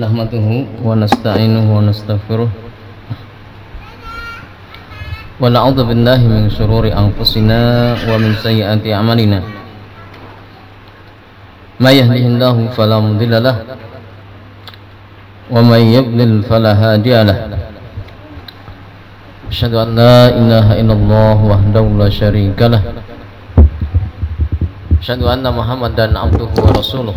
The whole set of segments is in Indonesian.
نحمده ونستعينه ونستغفره ونعوذ بالله من شرور أنفسنا ومن سيئات أعمالنا ما يهده الله فلا مضل له ومن يضلل فلا هادي له أشهد أن لا إله إلا الله وحده لا شريك له أشهد أن محمدا عبده ورسوله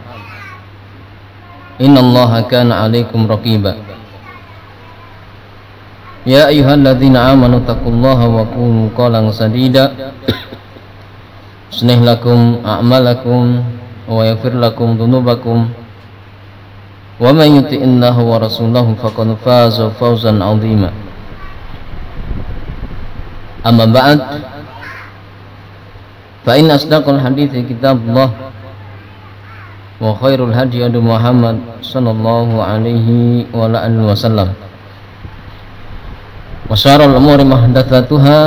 innallaha kana 'alaikum raqiba. Ya ayyuhalladzina amanu taqullaha wa qulu qawlan sadida. Yuslih lakum a'malakum wa yaghfir lakum dhunubakum. Wa man yuti'illahu wa rasulahu faqad faza fawzan 'azima. Amma ba'd. Fa in asdaqal hadithi kitabullah. وخير الهدي هدي محمد صلى الله عليه وعلى آله وسلم وشر الأمور محدثاتها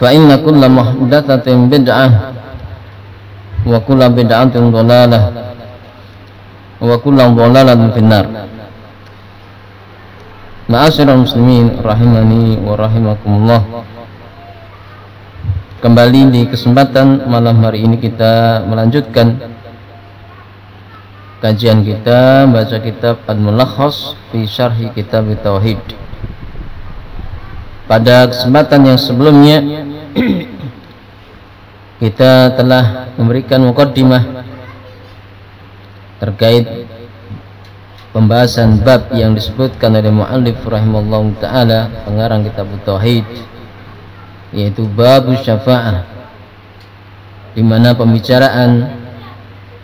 فإن كل محدثة بدعة وكل بدعة ضلالة وكل ضلالة في النار Ma'asyiral muslimin rahimani wa rahimakumullah Kembali di kesempatan malam hari ini kita melanjutkan kajian kita baca kitab Al-Mulakhas fi Syarhi Kitab Tauhid. Pada kesempatan yang sebelumnya kita telah memberikan mukaddimah terkait pembahasan bab yang disebutkan oleh muallif rahimallahu taala pengarang kitab tauhid yaitu bab syafaah di mana pembicaraan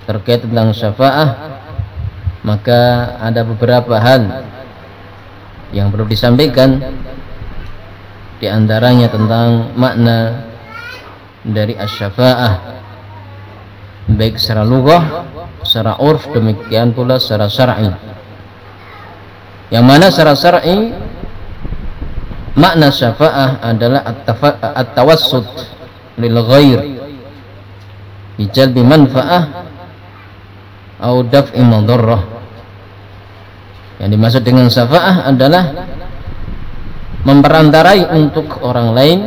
terkait tentang syafaah maka ada beberapa hal yang perlu disampaikan di antaranya tentang makna dari asy-syafaah baik secara lughah secara urf demikian pula secara syar'i. Yang mana secara syar'i makna syafaah adalah at-tawassut lil ghair bijalbi manfaah atau daf'i madarrah yang dimaksud dengan syafaah adalah memperantarai untuk orang lain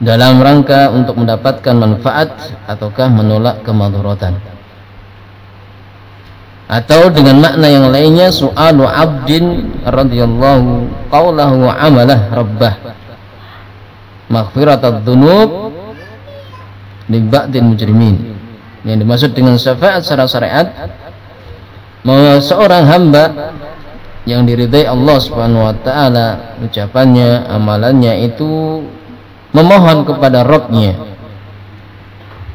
dalam rangka untuk mendapatkan manfaat ataukah menolak kemadharatan. Atau dengan makna yang lainnya su'alu abdin radhiyallahu qawlahu wa amalah rabbah. Maghfiratad dzunub li ba'dil mujrimin yang dimaksud dengan syafaat secara syariat seorang hamba yang diridai Allah Subhanahu wa taala ucapannya amalannya itu memohon kepada Rabbnya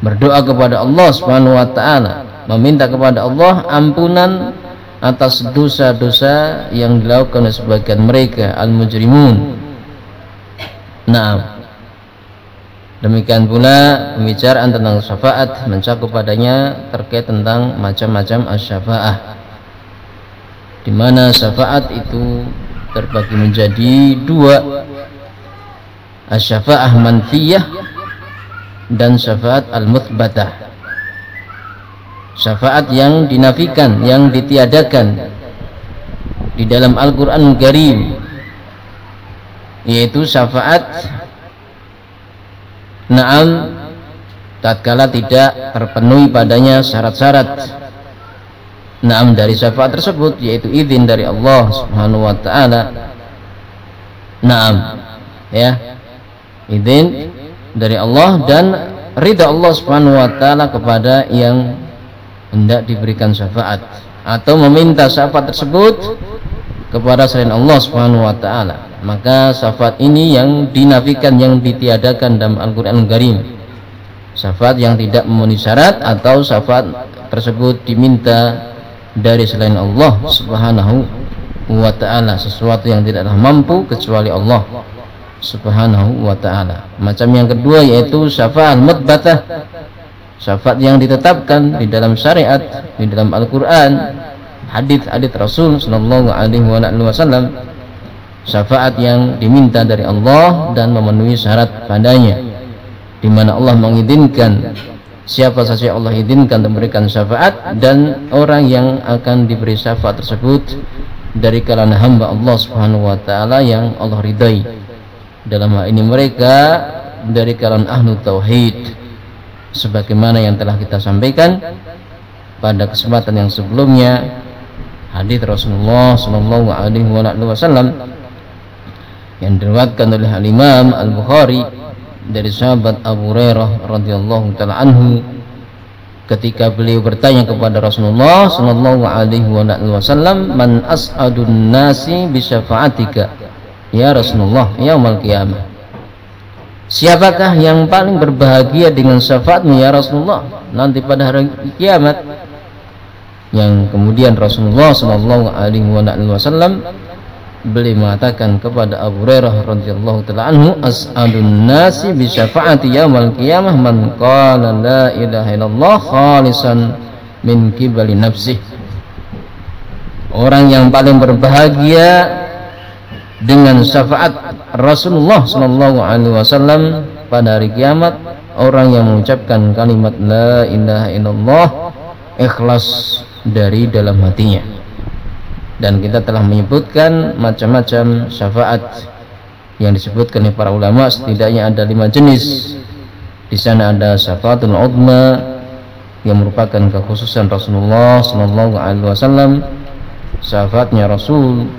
berdoa kepada Allah Subhanahu wa taala meminta kepada Allah ampunan atas dosa-dosa yang dilakukan oleh sebagian mereka al-mujrimun. Nah, demikian pula pembicaraan tentang syafaat mencakup padanya terkait tentang macam-macam asy-syafaah. Di mana syafaat itu terbagi menjadi dua asy-syafaah manfiyah dan syafaat al-muthbatah syafaat yang dinafikan yang ditiadakan di dalam Al-Qur'an Karim yaitu syafaat Naam. Tatkala tidak terpenuhi padanya syarat-syarat. Naam dari syafaat tersebut yaitu izin dari Allah Subhanahu wa taala. Naam. Ya. Izin dari Allah dan ridha Allah Subhanahu wa taala kepada yang hendak diberikan syafaat atau meminta syafaat tersebut kepada selain Allah Subhanahu wa taala. Maka syafaat ini yang dinafikan yang ditiadakan dalam Al-Qur'an Al Karim. syafaat yang tidak memenuhi syarat atau syafaat tersebut diminta dari selain Allah Subhanahu wa taala sesuatu yang tidaklah mampu kecuali Allah Subhanahu wa taala. Macam yang kedua yaitu syafaat mutbatah. Syafaat yang ditetapkan di dalam syariat, di dalam Al-Qur'an, hadis-hadis Rasul sallallahu alaihi wasallam. Syafaat yang diminta dari Allah dan memenuhi syarat padanya. Di mana Allah mengizinkan siapa saja Allah izinkan memberikan syafaat dan orang yang akan diberi syafaat tersebut dari kalangan hamba Allah Subhanahu wa taala yang Allah ridai. Dalam hal ini mereka dari kalangan ahlu tauhid sebagaimana yang telah kita sampaikan pada kesempatan yang sebelumnya hadis Rasulullah sallallahu alaihi wasallam yang diriwayatkan oleh Al Imam Al Bukhari dari sahabat Abu Hurairah radhiyallahu taala anhu ketika beliau bertanya kepada Rasulullah sallallahu alaihi wasallam man as'adun nasi bi syafa'atika? Ya Rasulullah yaumul qiyamah. Siapakah yang paling berbahagia dengan syafaatmu ya Rasulullah? Nanti pada hari kiamat yang kemudian Rasulullah sallallahu alaihi wasallam beliau mengatakan kepada Abu Hurairah radhiyallahu taala anhu as'alun nasi bi syafaati yaumil qiyamah man qala la ilaha illallah khalisan min kibali nafsih. Orang yang paling berbahagia dengan syafaat Rasulullah sallallahu alaihi wasallam pada hari kiamat orang yang mengucapkan kalimat la ilaha illallah ikhlas dari dalam hatinya. Dan kita telah menyebutkan macam-macam syafaat yang disebutkan oleh para ulama. Setidaknya ada lima jenis. Di sana ada syafaatul udma yang merupakan kekhususan Rasulullah Sallallahu Alaihi Wasallam. Syafaatnya Rasul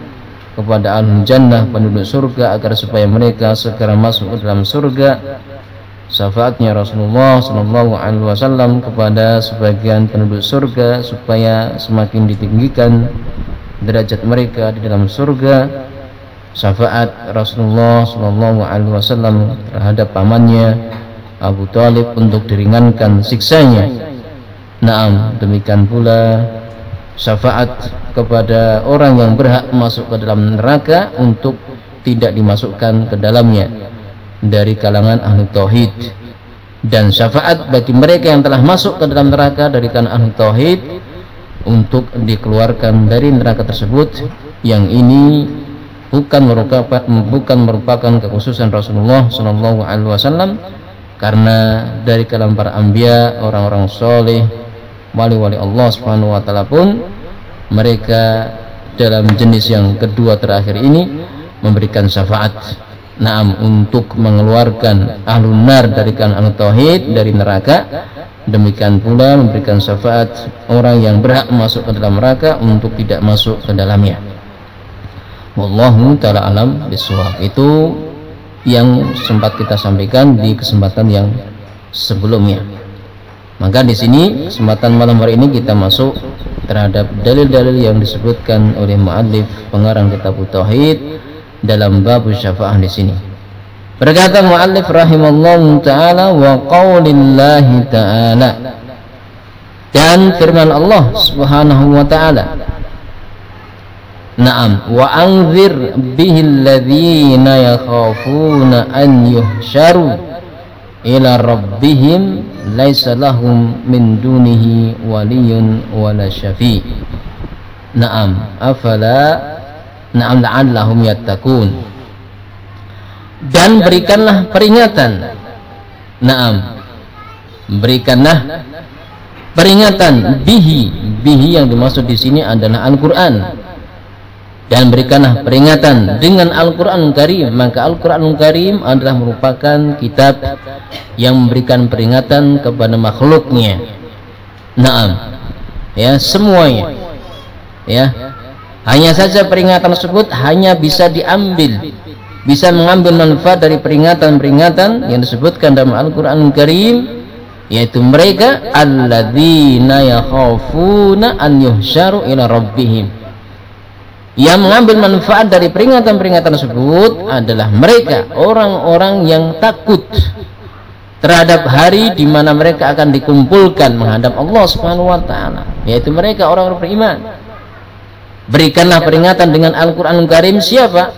kepada al jannah penduduk surga agar supaya mereka segera masuk ke dalam surga syafaatnya Rasulullah Sallallahu Alaihi Wasallam kepada sebagian penduduk surga supaya semakin ditinggikan derajat mereka di dalam surga syafaat Rasulullah Shallallahu Alaihi Wasallam terhadap pamannya Abu Talib untuk diringankan siksanya. Naam demikian pula syafaat kepada orang yang berhak masuk ke dalam neraka untuk tidak dimasukkan ke dalamnya dari kalangan ahli tauhid. Dan syafaat bagi mereka yang telah masuk ke dalam neraka dari kalangan ahli tauhid untuk dikeluarkan dari neraka tersebut yang ini bukan merupakan bukan merupakan kekhususan Rasulullah Shallallahu Alaihi Wasallam karena dari kalangan para ambia orang-orang soleh wali-wali Allah Subhanahu Wa Taala pun mereka dalam jenis yang kedua terakhir ini memberikan syafaat Naam untuk mengeluarkan ahlun nar dari kalangan tauhid dari neraka. Demikian pula memberikan syafaat orang yang berhak masuk ke dalam neraka untuk tidak masuk ke dalamnya. Wallahu taala alam bisawab. Itu yang sempat kita sampaikan di kesempatan yang sebelumnya. Maka di sini kesempatan malam hari ini kita masuk terhadap dalil-dalil yang disebutkan oleh muallif pengarang kitab tauhid dalam bab syafaat di sini. Berkata muallif rahimallahu taala wa qaulillahi taala. Dan firman Allah Subhanahu wa taala Naam wa anzir bihi alladhina yakhafuna an yuhsharu ila rabbihim laisa lahum min dunihi waliyun wala syafi Naam afala Naam la'allahum dan berikanlah peringatan. Naam. Berikanlah peringatan. Bihi. Bihi yang dimaksud di sini adalah Al-Qur'an. Dan berikanlah peringatan dengan Al-Qur'an Karim. Maka Al-Qur'an Karim adalah merupakan kitab yang memberikan peringatan kepada makhluknya. Naam. Ya semuanya. Ya hanya saja peringatan tersebut hanya bisa diambil bisa mengambil manfaat dari peringatan-peringatan yang disebutkan dalam Al-Quran Karim yaitu mereka alladzina yakhafuna an yuhsyaru ila rabbihim. Yang mengambil manfaat dari peringatan-peringatan tersebut adalah mereka orang-orang yang takut terhadap hari di mana mereka akan dikumpulkan menghadap Allah Subhanahu wa taala yaitu mereka orang-orang beriman berikanlah peringatan dengan Al-Qur'an Karim. Siapa?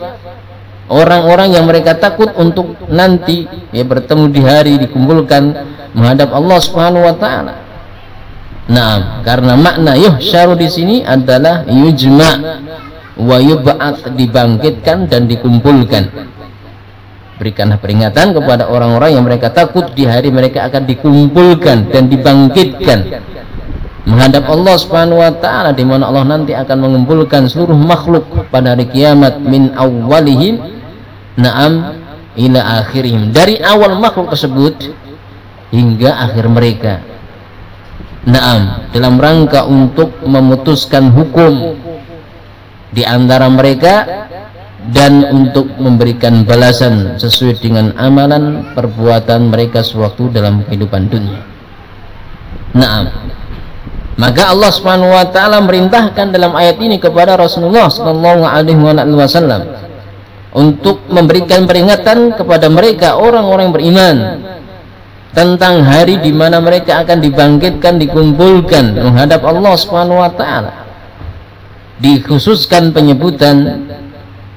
Orang-orang yang mereka takut untuk nanti ya bertemu di hari dikumpulkan menghadap Allah Subhanahu wa taala. Nah, karena makna yuhsyaru di sini adalah yujma wa yub'at dibangkitkan dan dikumpulkan. Berikanlah peringatan kepada orang-orang yang mereka takut di hari mereka akan dikumpulkan dan dibangkitkan menghadap Allah Subhanahu wa taala di mana Allah nanti akan mengumpulkan seluruh makhluk pada hari kiamat min awwalihim na'am ila akhirihim dari awal makhluk tersebut hingga akhir mereka na'am dalam rangka untuk memutuskan hukum di antara mereka dan untuk memberikan balasan sesuai dengan amalan perbuatan mereka sewaktu dalam kehidupan dunia. Naam. Maka Allah Subhanahu wa taala merintahkan dalam ayat ini kepada Rasulullah sallallahu alaihi wasallam untuk memberikan peringatan kepada mereka orang-orang beriman tentang hari di mana mereka akan dibangkitkan dikumpulkan menghadap Allah Subhanahu wa taala. Dikhususkan penyebutan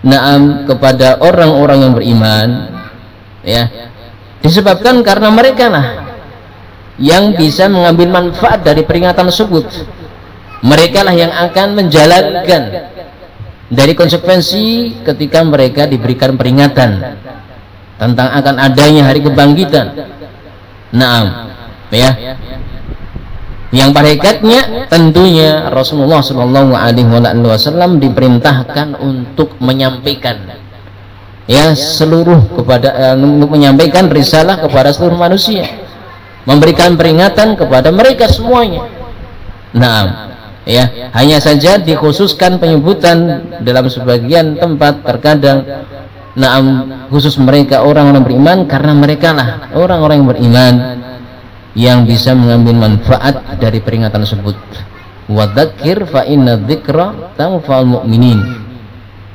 naam kepada orang-orang yang beriman ya disebabkan karena mereka lah yang bisa mengambil manfaat dari peringatan tersebut. Mereka lah yang akan menjalankan dari konsekuensi ketika mereka diberikan peringatan tentang akan adanya hari kebangkitan. Naam ya. Yang pada hakikatnya tentunya Rasulullah Shallallahu Alaihi Wasallam diperintahkan untuk menyampaikan ya seluruh kepada untuk menyampaikan risalah kepada seluruh manusia memberikan peringatan kepada mereka semuanya. Nah ya. Hanya saja dikhususkan penyebutan dalam sebagian tempat terkadang nah khusus mereka orang-orang beriman karena mereka lah orang-orang yang beriman yang bisa mengambil manfaat dari peringatan tersebut. Wadakir fa inna dzikra tanfa'ul mu'minin.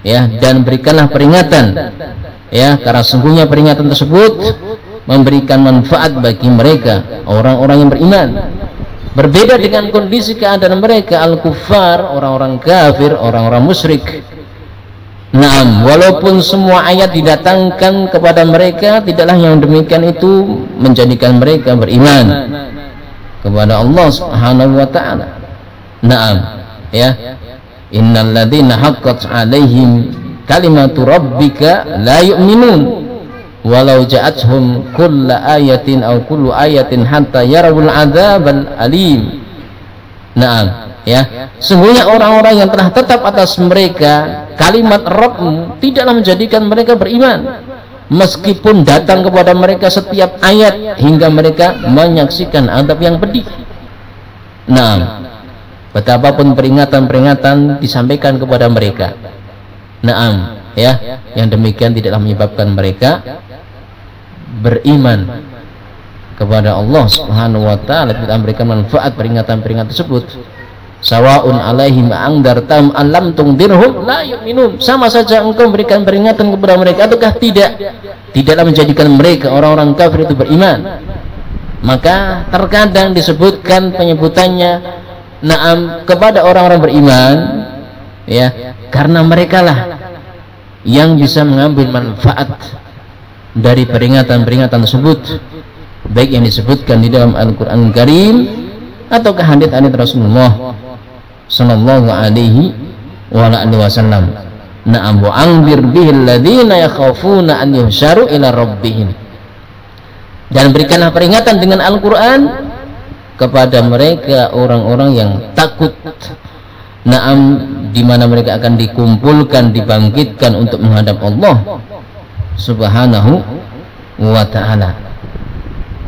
Ya dan berikanlah peringatan ya karena sungguhnya peringatan tersebut memberikan manfaat bagi mereka orang-orang yang beriman berbeda dengan kondisi keadaan mereka al-kuffar orang-orang kafir orang-orang musyrik Nah, walaupun semua ayat didatangkan kepada mereka, tidaklah yang demikian itu menjadikan mereka beriman kepada Allah Subhanahu wa taala. Naam, ya. Innal ladzina haqqat 'alaihim kalimatu rabbika la yu'minun walau ja'atuhum kullu ayatin aw kullu ayatin hatta yarawul adzabal alim. Naam, ya. Sungguhnya orang-orang yang telah tetap atas mereka kalimat Rabbmu tidaklah menjadikan mereka beriman. Meskipun datang kepada mereka setiap ayat hingga mereka menyaksikan adab yang pedih. Nah betapapun peringatan-peringatan disampaikan kepada mereka. Naam ya. Yang demikian tidaklah menyebabkan mereka beriman kepada Allah Subhanahu wa taala tidak memberikan manfaat peringatan-peringatan tersebut. Sawaun alaihim angdartam alam tungdirhum la yu'minun. Sama saja engkau memberikan peringatan kepada mereka ataukah tidak? Tidaklah menjadikan mereka orang-orang kafir itu beriman. Maka terkadang disebutkan penyebutannya naam kepada orang-orang beriman ya karena mereka lah yang bisa mengambil manfaat dari peringatan-peringatan tersebut baik yang disebutkan di dalam Al-Quran Karim atau hadits-hadits Rasulullah sallallahu alaihi wasallam. Na'am wa anzir bihi alladziina yakhafuna an yuhsyaru ila rabbihim. Dan berikanlah peringatan dengan Al-Qur'an kepada mereka orang-orang yang takut. Naam di mana mereka akan dikumpulkan dibangkitkan untuk menghadap Allah Subhanahu wa taala.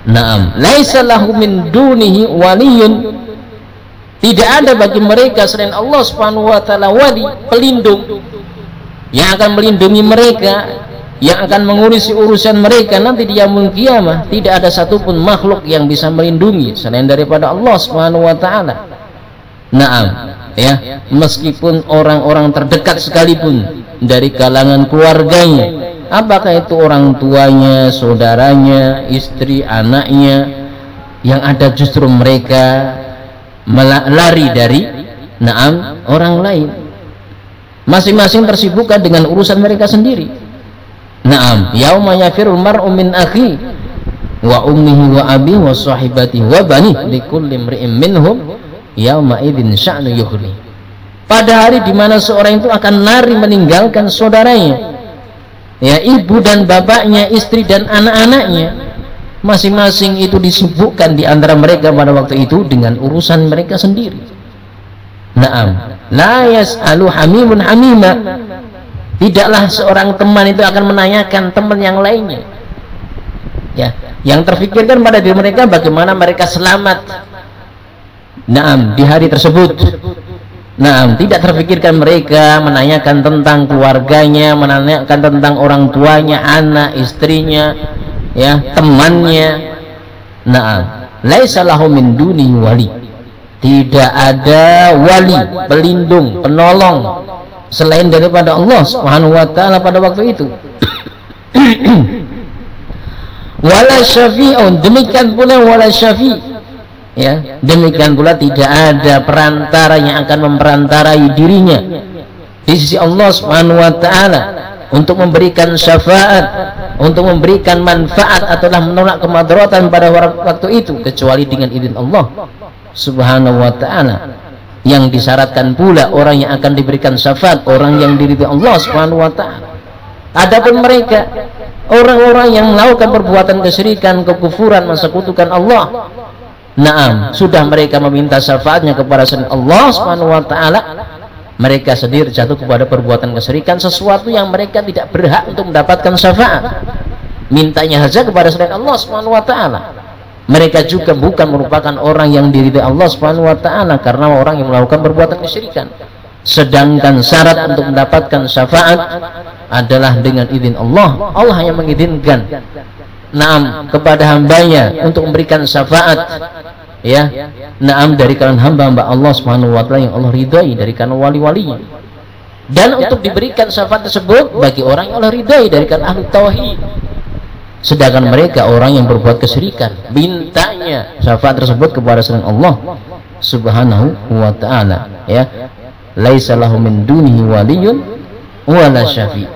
Naam, laisa lahu min dunihi waliyun tidak ada bagi mereka selain Allah Subhanahu wa taala wali, pelindung yang akan melindungi mereka, yang akan mengurusi urusan mereka nanti di yaumul kiamah. Tidak ada satupun makhluk yang bisa melindungi selain daripada Allah Subhanahu wa taala. Naam, ya, meskipun orang-orang terdekat sekalipun dari kalangan keluarganya apakah itu orang tuanya saudaranya istri anaknya yang ada justru mereka lari dari naam orang lain? Masing-masing tersibukkan dengan urusan mereka sendiri. Naam yauma yafirul mar'u min akhi wa ummihi wa abi wa sahibati wa bani likulli imri'in minhum yauma idzin sya'nu yughni. Pada hari di mana seorang itu akan lari meninggalkan saudaranya ya ibu dan bapaknya istri dan anak-anaknya masing-masing itu disibukkan di antara mereka pada waktu itu dengan urusan mereka sendiri. Naam. La yas'alu hamimun hamima. Tidaklah seorang teman itu akan menanyakan teman yang lainnya. Ya yang terfikirkan pada diri mereka bagaimana mereka selamat. Naam di hari tersebut Nah, tidak terfikirkan mereka menanyakan tentang keluarganya, menanyakan tentang orang tuanya, anak, istrinya, ya temannya. Nah laisa lahu min duni wali. Tidak ada wali pelindung penolong selain daripada Allah Subhanahu wa taala pada waktu itu. Wala syafi'un demikian pula wala syafi' ya demikian pula tidak ada perantara yang akan memperantarai dirinya. Di sisi Allah Subhanahu wa taala untuk memberikan syafaat untuk memberikan manfaat ataupun menolak kemadaratan pada waktu itu kecuali dengan izin Allah subhanahu wa ta'ala. Yang disyaratkan pula orang yang akan diberikan syafaat orang yang diridhoi Allah subhanahu wa ta'ala. Adapun mereka orang-orang yang melakukan perbuatan kesyirikan kekufuran mensekutukan Allah Naam, sudah mereka meminta syafaatnya kepada Allah Subhanahu wa taala mereka sendiri jatuh kepada perbuatan kesyirikan sesuatu yang mereka tidak berhak untuk mendapatkan syafaat. Mintanya saja kepada selain Allah Subhanahu wa taala. Mereka juga bukan merupakan orang yang diridhai Allah Subhanahu wa taala karena orang yang melakukan perbuatan kesyirikan. Sedangkan syarat untuk mendapatkan syafaat adalah dengan izin Allah. Allah hanya mengizinkan naam kepada hambanya untuk memberikan syafaat ya. Naam dari kalangan hamba-hamba Allah Subhanahu wa taala yang Allah ridai dari kalangan wali-walinya. Dan untuk diberikan syafaat tersebut bagi orang yang Allah ridai dari kalangan ahli tauhid. Sedangkan mereka orang yang berbuat kesyirikan mintanya syafaat tersebut kepada selain Allah Subhanahu wa taala ya. Laisa min dunihi waliyun wala syafi.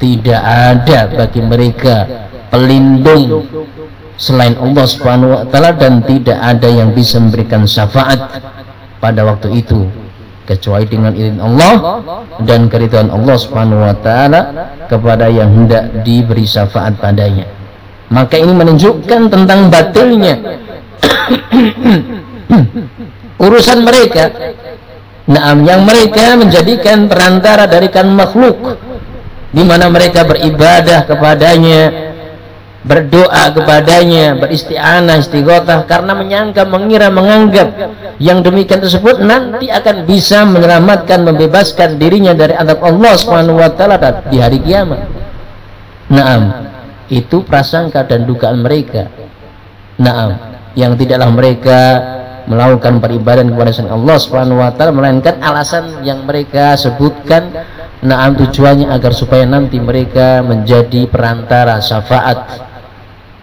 Tidak ada bagi mereka pelindung selain Allah Subhanahu wa taala dan tidak ada yang bisa memberikan syafaat pada waktu itu kecuali dengan izin Allah dan keridhaan Allah Subhanahu wa taala kepada yang hendak diberi syafaat padanya. Maka ini menunjukkan tentang batilnya urusan mereka. Naam yang mereka menjadikan perantara dari kan makhluk di mana mereka beribadah kepadanya berdoa kepadanya beristianah istighotah karena menyangka mengira menganggap yang demikian tersebut nanti akan bisa menyelamatkan membebaskan dirinya dari adab Allah Subhanahu wa taala di hari kiamat. Naam, itu prasangka dan dugaan mereka. Naam, yang tidaklah mereka melakukan peribadahan kepada selain Allah Subhanahu wa taala melainkan alasan yang mereka sebutkan Naam tujuannya agar supaya nanti mereka menjadi perantara syafaat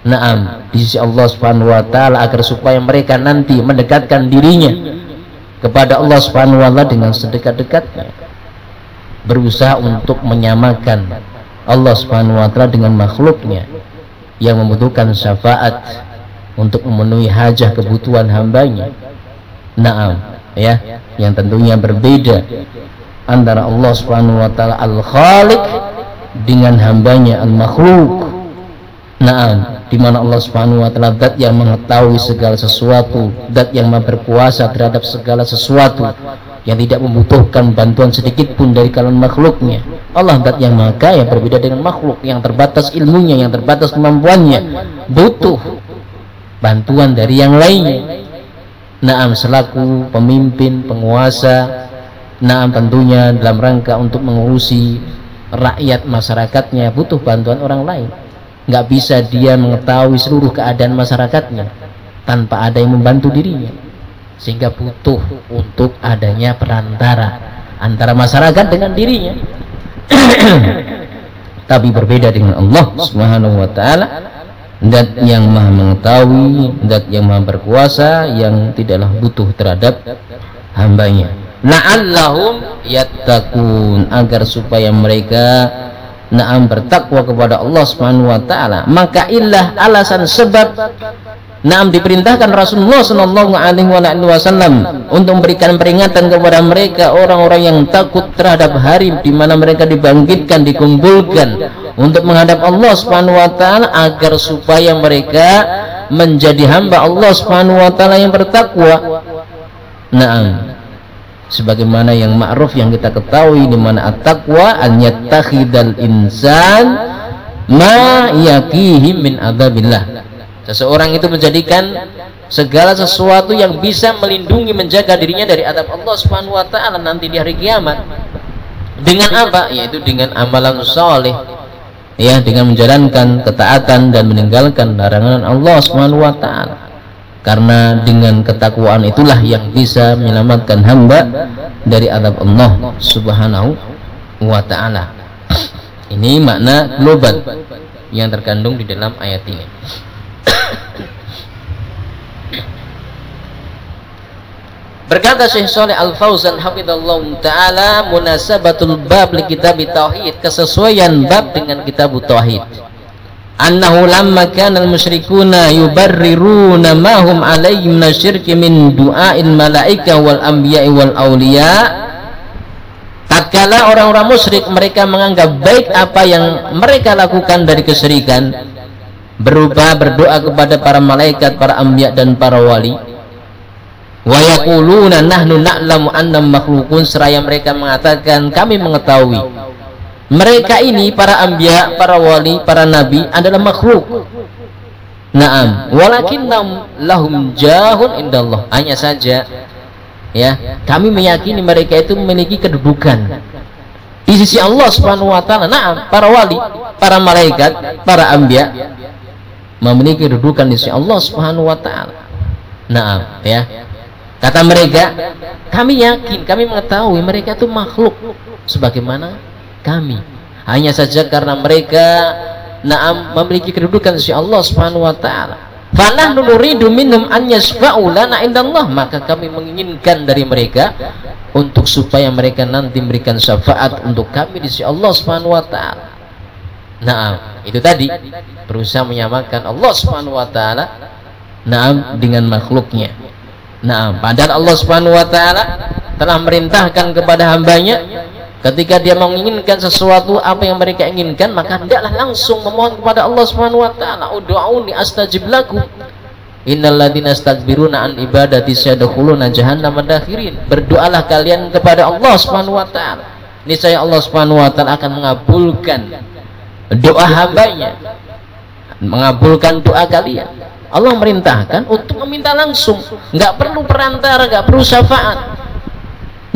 Naam di sisi Allah Subhanahu wa taala agar supaya mereka nanti mendekatkan dirinya kepada Allah Subhanahu wa taala dengan sedekat-dekatnya. Berusaha untuk menyamakan Allah Subhanahu wa taala dengan makhluknya yang membutuhkan syafaat untuk memenuhi hajah kebutuhan hambanya. Naam, ya, yang tentunya berbeda antara Allah Subhanahu wa taala Al-Khaliq dengan hambanya Al-Makhluk. Naam, di mana Allah Subhanahu wa taala zat yang mengetahui segala sesuatu, zat yang berkuasa terhadap segala sesuatu yang tidak membutuhkan bantuan sedikit pun dari kalangan makhluknya. Allah zat yang maha kaya berbeda dengan makhluk yang terbatas ilmunya, yang terbatas kemampuannya, butuh bantuan dari yang lainnya. Naam selaku pemimpin, penguasa, naam tentunya dalam rangka untuk mengurusi rakyat masyarakatnya butuh bantuan orang lain nggak bisa dia mengetahui seluruh keadaan masyarakatnya tanpa ada yang membantu dirinya. Sehingga butuh untuk adanya perantara antara masyarakat dengan dirinya. Tapi berbeda dengan Allah Subhanahu wa taala. Zat yang maha mengetahui zat yang maha berkuasa yang tidaklah butuh terhadap hambanya. La'allahum yattaqun agar supaya mereka naam bertakwa kepada Allah Subhanahu wa taala maka ilah alasan sebab naam diperintahkan Rasulullah sallallahu alaihi wasallam untuk memberikan peringatan kepada mereka orang-orang yang takut terhadap hari di mana mereka dibangkitkan dikumpulkan untuk menghadap Allah Subhanahu wa taala agar supaya mereka menjadi hamba Allah Subhanahu wa taala yang bertakwa. Naam. Sebagaimana yang ma'ruf yang kita ketahui di mana at-taqwa an yattakhidal insan ma yakihi min adzabillah. Seseorang itu menjadikan segala sesuatu yang bisa melindungi menjaga dirinya dari adab Allah Subhanahu wa taala nanti di hari kiamat. Dengan apa? Yaitu dengan amalan soleh ya dengan menjalankan ketaatan dan meninggalkan larangan Allah Subhanahu wa taala. Karena dengan ketakwaan itulah yang bisa menyelamatkan hamba dari adab Allah Subhanahu wa taala. Ini makna global yang terkandung di dalam ayat ini. Berkata Syekh Saleh Al Fauzan hafizallahu taala munasabatul bab li kitab tauhid kesesuaian bab dengan kitab tauhid. Annahu lamma kana al-musyrikuna yubarriruna ma hum alayhi min syirki min du'ail malaika wal anbiya'i wal awliya. Tatkala orang-orang musyrik mereka menganggap baik apa yang mereka lakukan dari kesyirikan berupa berdoa kepada para malaikat, para anbiya dan para wali. Wa yaquluna nahnu na'lamu anna makhlukun seraya mereka mengatakan kami mengetahui mereka ini para anbiya, para wali, para nabi adalah makhluk. Naam, walakin lahum jahun indallah. Hanya saja ya, kami meyakini mereka itu memiliki kedudukan di sisi Allah Subhanahu wa taala. Naam, para wali, para malaikat, para anbiya memiliki kedudukan di sisi Allah Subhanahu wa taala. Naam, ya. Kata mereka, kami yakin, kami mengetahui mereka itu makhluk sebagaimana kami. Hanya saja karena mereka naam memiliki kedudukan si Allah Subhanahu wa taala. Fanahnu nuridu minhum an yashfa'u lana indallah, maka kami menginginkan dari mereka untuk supaya mereka nanti memberikan syafaat untuk kami di sisi Allah Subhanahu wa taala. Nah, itu tadi berusaha menyamakan Allah Subhanahu wa taala naam dengan makhluknya. Nah, padahal Allah Subhanahu wa taala telah merintahkan kepada hambanya ketika dia menginginkan sesuatu apa yang mereka inginkan maka hendaklah langsung memohon kepada Allah Subhanahu wa taala ud'uuni astajib lakum. Innal ladzina astakbiruna an ibadati sayadkhuluna jahannam madakhirin. Berdoalah kalian kepada Allah Subhanahu wa taala. Niscaya Allah Subhanahu wa taala akan mengabulkan doa hambanya. Mengabulkan doa kalian. Allah merintahkan untuk meminta langsung. Nggak perlu perantara nggak perlu syafaat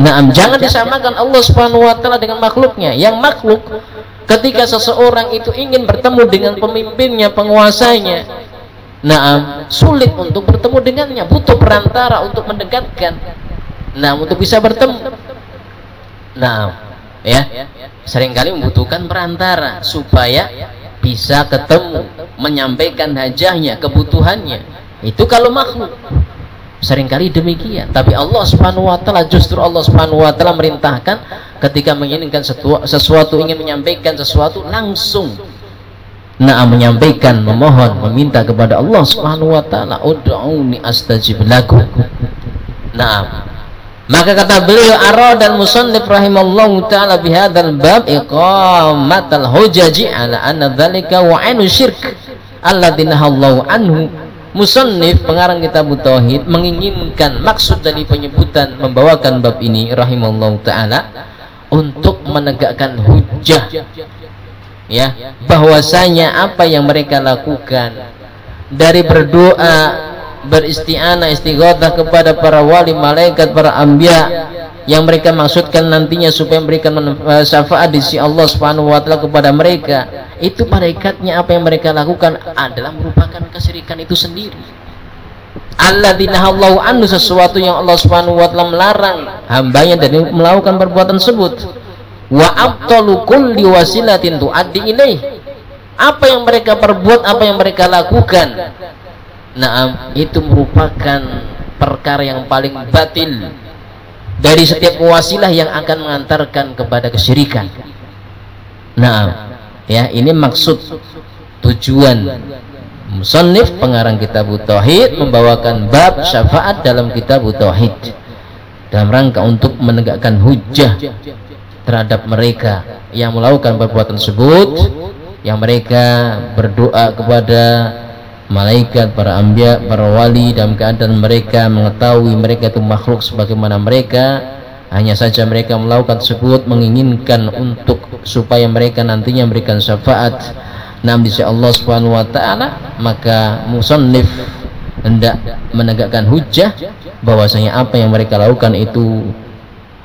nah jangan disamakan Allah subhanahu wa ta'ala dengan makhluknya. Yang makhluk ketika seseorang itu ingin bertemu dengan pemimpinnya penguasanya nah sulit untuk bertemu dengannya. Butuh perantara untuk mendekatkan. Nah untuk bisa bertemu. Nah ya. Seringkali membutuhkan perantara supaya bisa ketemu menyampaikan hajahnya kebutuhannya. Itu kalau makhluk sering kali demikian. Tapi Allah subhanahu wa ta'ala justru Allah subhanahu wa ta'ala merintahkan ketika menginginkan sesuatu ingin menyampaikan sesuatu langsung. Nah menyampaikan memohon meminta kepada Allah subhanahu wa ta'ala ud'uni astajib lakum. Nah maka kata beliau dan musannif rahimallahu taala bihadzal bab iqamatal hujaji ala anna dzalika wa ainu syirk alladzi nahallahu anhu musannif pengarang kitab tauhid menginginkan maksud dari penyebutan membawakan bab ini rahimallahu taala untuk menegakkan hujah ya bahwasanya apa yang mereka lakukan dari berdoa beristianah istighatsah kepada para wali malaikat para anbiya yang mereka maksudkan nantinya supaya memberikan eh, syafaat di sisi Allah Subhanahu wa taala kepada mereka. Itu pada ikatnya apa yang mereka lakukan adalah merupakan kesyirikan itu sendiri. Allah anhu sesuatu yang Allah Subhanahu wa taala melarang hambanya dari melakukan perbuatan tersebut. Wa abtalu kulli wasilatin tuaddi ilaih apa yang mereka perbuat apa yang mereka lakukan. Nah itu merupakan perkara yang paling batil dari setiap wasilah yang akan mengantarkan kepada kesyirikan. Nah ya ini maksud tujuan. Musannif pengarang kitab tauhid membawakan bab syafaat dalam kitab tauhid. Dalam rangka untuk menegakkan hujah terhadap mereka yang melakukan perbuatan tersebut yang mereka berdoa kepada malaikat, para ambia, para wali dalam keadaan mereka mengetahui mereka itu makhluk sebagaimana mereka hanya saja mereka melakukan tersebut menginginkan untuk supaya mereka nantinya memberikan syafaat namun di Allah Subhanahu wa taala maka musannif hendak menegakkan hujah bahwasanya apa yang mereka lakukan itu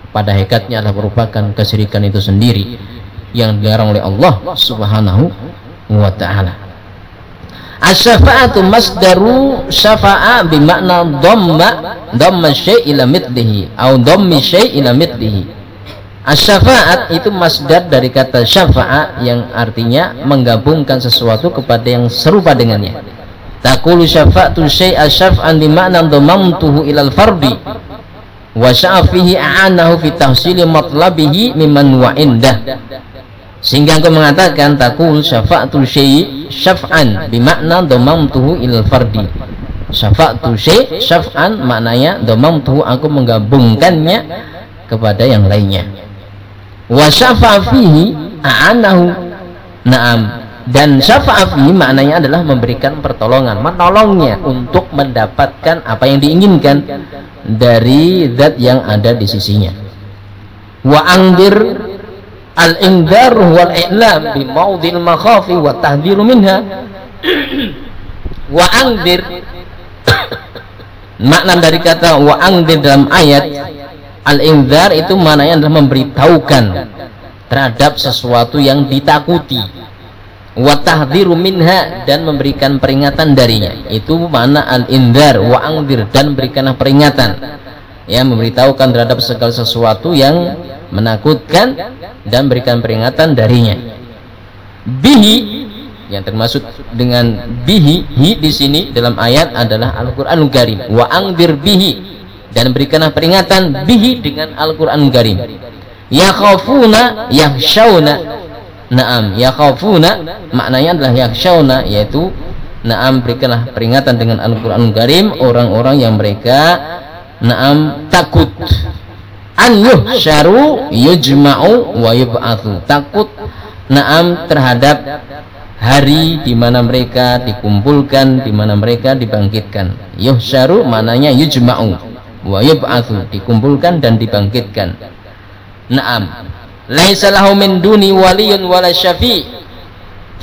pada hakikatnya adalah merupakan kesyirikan itu sendiri yang dilarang oleh Allah Subhanahu wa taala. Asy-syafa'atu masdaru syafa'a bimakna dhamma dhamma syai' ila mithlihi atau dhammi syai' ila mithlihi. Asy-syafa'at itu masdar dari kata syafa'a yang artinya menggabungkan sesuatu kepada yang serupa dengannya. Taqulu syafa'tu syai'a syaf'an bimakna dhammamtuhu ilal fardi wa sya'afihi a'anahu fi tahsili matlabihi mimman wa indah sehingga engkau mengatakan takul syafa'tul syai' syaf'an bimakna dhamamtuhu ilal fardi. Syafa'tul syai' syaf'an maknanya dhamamtuhu aku menggabungkannya kepada yang lainnya. Wa syafa'fihi a'anahu. Na'am. Dan syafa'afi maknanya adalah memberikan pertolongan menolongnya untuk mendapatkan apa yang diinginkan dari zat yang ada di sisinya. Wa angdir al-indar wal i'lam bi maudil makhafi wa tahdhiru minha. Wa angdir. Makna dari kata wa angdir dalam ayat al-indar itu maknanya adalah memberitahukan terhadap sesuatu yang ditakuti. Wa tahdhiru minha dan memberikan peringatan darinya. Itu mana al-indar wa angdir dan berikanlah peringatan ya memberitahukan terhadap segala sesuatu yang menakutkan dan berikan peringatan darinya. Bihi yang termasuk dengan bihi hi di sini dalam ayat adalah Al-Qur'anul Karim. Wa angdir bihi dan berikanlah peringatan bihi dengan Al-Qur'anul Karim. Yakhafuna yahsyauna Naam yakhafuna maknanya adalah yakhshawna yaitu Naam berikanlah peringatan dengan Al-Qur'an Karim orang-orang yang mereka Naam takut. An yuhsyaru yujma'u wa yub'atsu. Takut Naam terhadap hari di mana mereka dikumpulkan di mana mereka dibangkitkan. Yuhsyaru maknanya yujma'u wa yub'atsu dikumpulkan dan dibangkitkan. Naam. Laisa lahu min duni waliyun wala syafi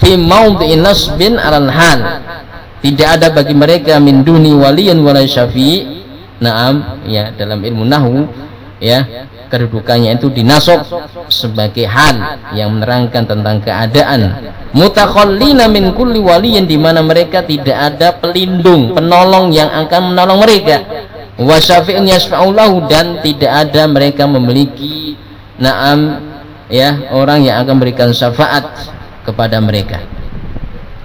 fi maudhi'in nasbin alal hal. Tidak ada bagi mereka min duni waliyun wala syafi naam ya dalam ilmu nahu ya kedudukannya itu dinasok sebagai hal yang menerangkan tentang keadaan. Mutakhallina min kulli waliyin di mana mereka tidak ada pelindung penolong yang akan menolong mereka. Wa syafi'un dan tidak ada mereka memiliki naam ya orang yang akan berikan syafaat kepada mereka.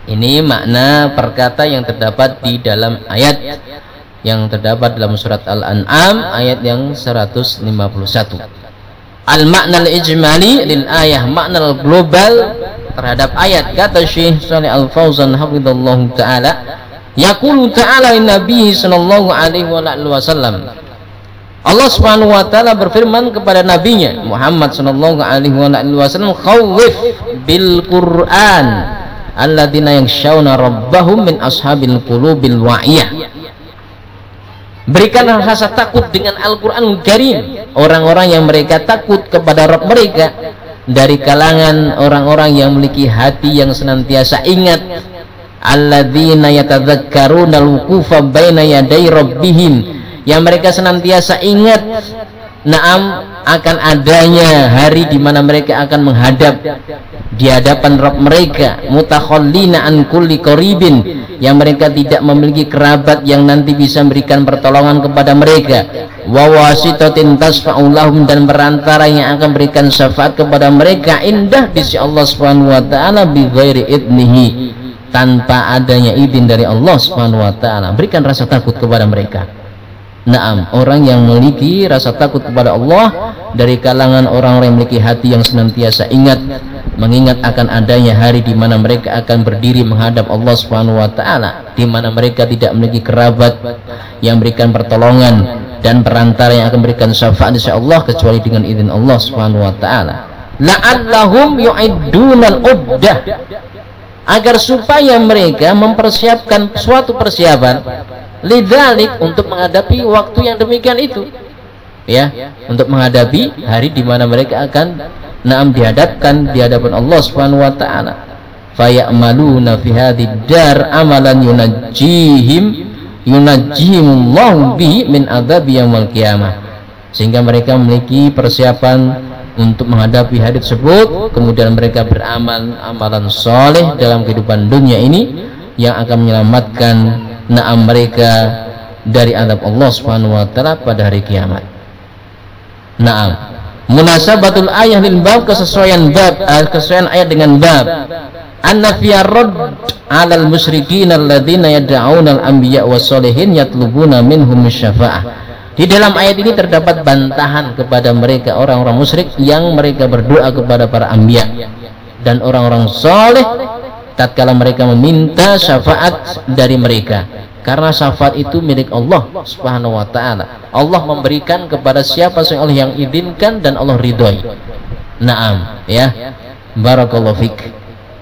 Ini makna perkata yang terdapat di dalam ayat yang terdapat dalam surat Al-An'am ayat yang 151 al-makna al-ijmali lil ayah makna global terhadap ayat. Kata Syekh Salih Al-Fauzan hafizallahu taala yaqulu ta'ala nabi sallallahu alaihi wasallam. Allah Subhanahu wa taala berfirman kepada nabinya Muhammad sallallahu alaihi wasallam khawif bil Qur'an alladzina yakhshawna rabbahum min ashabil qulubil wa'iyah Berikanlah rasa takut dengan Al-Qur'an Karim. Orang-orang yang mereka takut kepada Rabb mereka. Dari kalangan orang-orang yang memiliki hati yang senantiasa ingat. Alladzina yatadzakkaruna al-wuqufa baina yaday rabbihim. Yang mereka senantiasa ingat naam akan adanya hari di mana mereka akan menghadap di hadapan Rabb mereka mutakhallina an kulli qaribin yang mereka tidak memiliki kerabat yang nanti bisa memberikan pertolongan kepada mereka. Wa wasitatin tasfa'ulahum dan perantara yang akan berikan syafaat kepada mereka indah di sisi Allah Subhanahu wa taala bi ghairi idnihi tanpa adanya izin dari Allah Subhanahu wa taala. Berikan rasa takut kepada mereka Naam, orang yang memiliki rasa takut kepada Allah dari kalangan orang-orang yang memiliki hati yang senantiasa ingat mengingat akan adanya hari di mana mereka akan berdiri menghadap Allah Subhanahu wa taala, di mana mereka tidak memiliki kerabat yang berikan pertolongan dan perantara yang akan berikan syafaat insya Allah kecuali dengan izin Allah Subhanahu wa taala. La'allahum yu'iddunal agar supaya mereka mempersiapkan suatu persiapan lidalik untuk menghadapi waktu yang demikian itu. Ya untuk menghadapi hari di mana mereka akan naam dihadapkan di hadapan Allah Subhanahu wa taala. Fayamaluna fi dar amalan yunajjihim yunajjihimullahu bi min adzabi yaumil qiyamah. Sehingga mereka memiliki persiapan untuk menghadapi hari tersebut. Kemudian mereka beramal amalan soleh dalam kehidupan dunia ini yang akan menyelamatkan naam mereka dari adab Allah Subhanahu wa taala pada hari kiamat. Naam. Munasabatul ayah lil bab kesesuaian bab uh, kesesuaian ayat dengan bab. Anna fiya radd 'ala al musyrikin alladziina yad'una al anbiya was solihin yatlubuna minhum syafa'ah. Di dalam ayat ini terdapat bantahan kepada mereka orang-orang musyrik yang mereka berdoa kepada para anbiya dan orang-orang soleh tatkala mereka meminta syafaat dari mereka karena syafaat itu milik Allah subhanahu wa ta'ala. Allah memberikan kepada siapa saja yang izinkan dan Allah ridhoi. Naam ya. Barakallahu fik.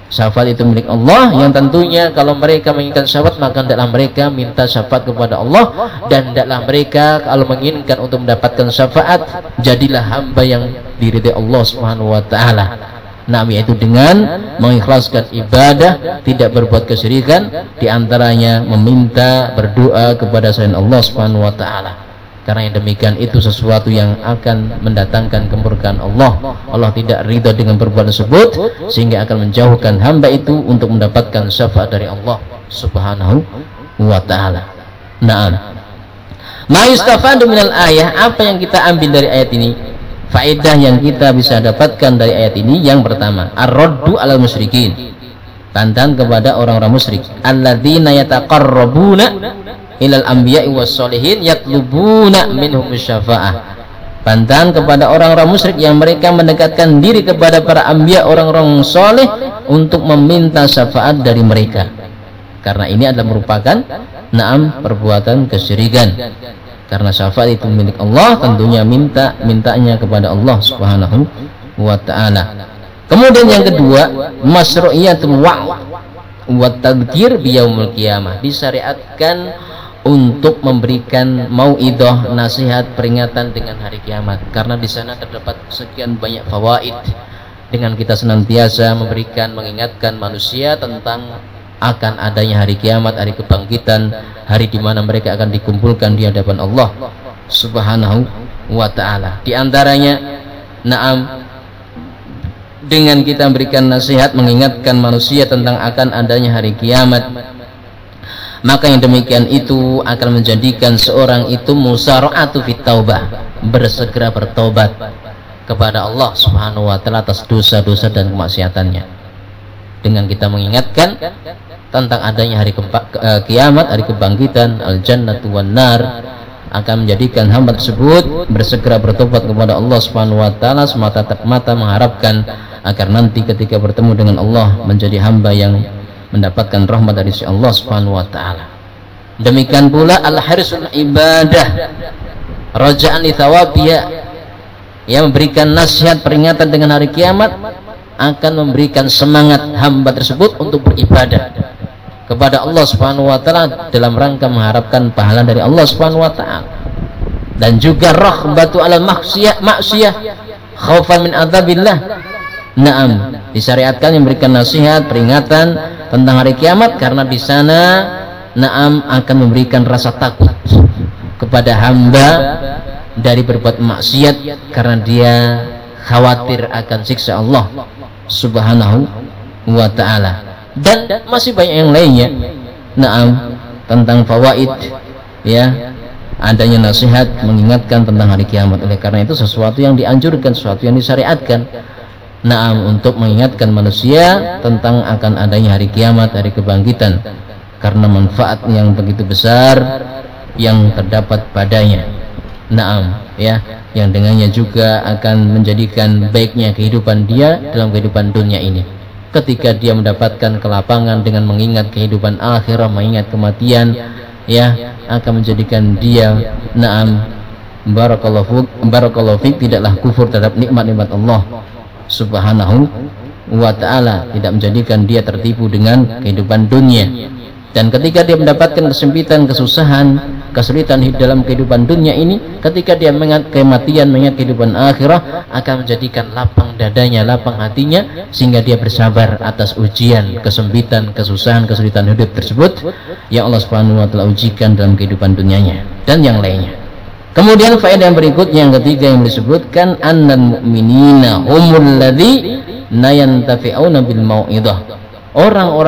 Syafaat itu milik Allah yang tentunya kalau mereka menginginkan syafaat maka hendaklah mereka minta syafaat kepada Allah. Dan hendaklah mereka kalau menginginkan untuk mendapatkan syafaat jadilah hamba yang diridai Allah subhanahu wa ta'ala Nah, yaitu dengan mengikhlaskan ibadah, tidak berbuat kesyirikan, di antaranya meminta berdoa kepada selain Allah Subhanahu wa taala. Karena yang demikian itu sesuatu yang akan mendatangkan kemurkaan Allah. Allah tidak ridha dengan perbuatan tersebut sehingga akan menjauhkan hamba itu untuk mendapatkan syafaat dari Allah Subhanahu wa taala. Naam. Ma yustafadu minal ayah, apa yang kita ambil dari ayat ini? Faedah yang kita bisa dapatkan dari ayat ini yang pertama ar-raddu alal musyrikin. Bantahan kepada orang-orang musyrik. Alladzina yataqarrabuna ilal anbiya'i was solihin yatlubuna minhum syafa'ah. Bantahan kepada orang-orang musyrik yang mereka mendekatkan diri kepada para anbiya orang-orang soleh untuk meminta syafaat dari mereka. Karena ini adalah merupakan naam perbuatan kesyirikan karena syafaat itu milik Allah tentunya minta mintanya kepada Allah Subhanahu wa taala. Kemudian yang kedua masyru'iyatul wa' wa tadhkir biyaumil qiyamah. Disyariatkan untuk memberikan mau'idah nasihat peringatan dengan hari kiamat. Karena di sana terdapat sekian banyak fawaid dengan kita senantiasa memberikan mengingatkan manusia tentang akan adanya hari kiamat, hari kebangkitan, hari di mana mereka akan dikumpulkan di hadapan Allah Subhanahu wa taala. Di antaranya na'am dengan kita berikan nasihat mengingatkan manusia tentang akan adanya hari kiamat maka yang demikian itu akan menjadikan seorang itu musara'atu fit taubah bersegera bertobat kepada Allah Subhanahu wa taala atas dosa-dosa dan kemaksiatannya dengan kita mengingatkan tentang adanya hari eh, kiamat, hari kebangkitan, al-jannatu wan nar akan menjadikan hamba tersebut bersegera bertobat kepada Allah Subhanahu wa taala semata mata mengharapkan agar nanti ketika bertemu dengan Allah menjadi hamba yang mendapatkan rahmat dari si Allah Subhanahu wa taala. Demikian pula al-harisul ibadah raja'an li yang memberikan nasihat peringatan dengan hari kiamat akan memberikan semangat hamba tersebut untuk beribadah kepada Allah Subhanahu wa taala dalam rangka mengharapkan pahala dari Allah Subhanahu wa taala. Dan juga rahbatu alal maksiyah maksiyah khaufan min adzabillah. Naam, disyariatkan memberikan nasihat, peringatan tentang hari kiamat karena di sana Naam akan memberikan rasa takut kepada hamba dari berbuat maksiat karena dia khawatir akan siksa Allah Subhanahu wa taala. Dan masih banyak yang lainnya. Naam tentang fawaid ya. Adanya nasihat mengingatkan tentang hari kiamat. Oleh karena itu sesuatu yang dianjurkan sesuatu yang disyariatkan. Naam untuk mengingatkan manusia tentang akan adanya hari kiamat hari kebangkitan. Karena manfaat yang begitu besar yang terdapat padanya. Naam ya yang dengannya juga akan menjadikan baiknya kehidupan dia dalam kehidupan dunia ini. Ketika dia mendapatkan kelapangan dengan mengingat kehidupan akhirat mengingat kematian ya akan menjadikan dia naam barakallahu barakallahu fik tidaklah kufur terhadap nikmat-nikmat Allah subhanahu wa ta'ala. Tidak menjadikan dia tertipu dengan kehidupan dunia dan ketika dia mendapatkan kesempitan, kesusahan, kesulitan dalam kehidupan dunia ini, ketika dia mengingat kematian, mengingat kehidupan akhirah, akan menjadikan lapang dadanya, lapang hatinya, sehingga dia bersabar atas ujian, kesempitan, kesusahan, kesulitan hidup tersebut yang Allah Subhanahu wa taala ujikan dalam kehidupan dunianya dan yang lainnya. Kemudian faedah yang berikutnya yang ketiga yang disebutkan annal mu'minina humul ladzi nayantafi'una bil mau'idah. Orang-orang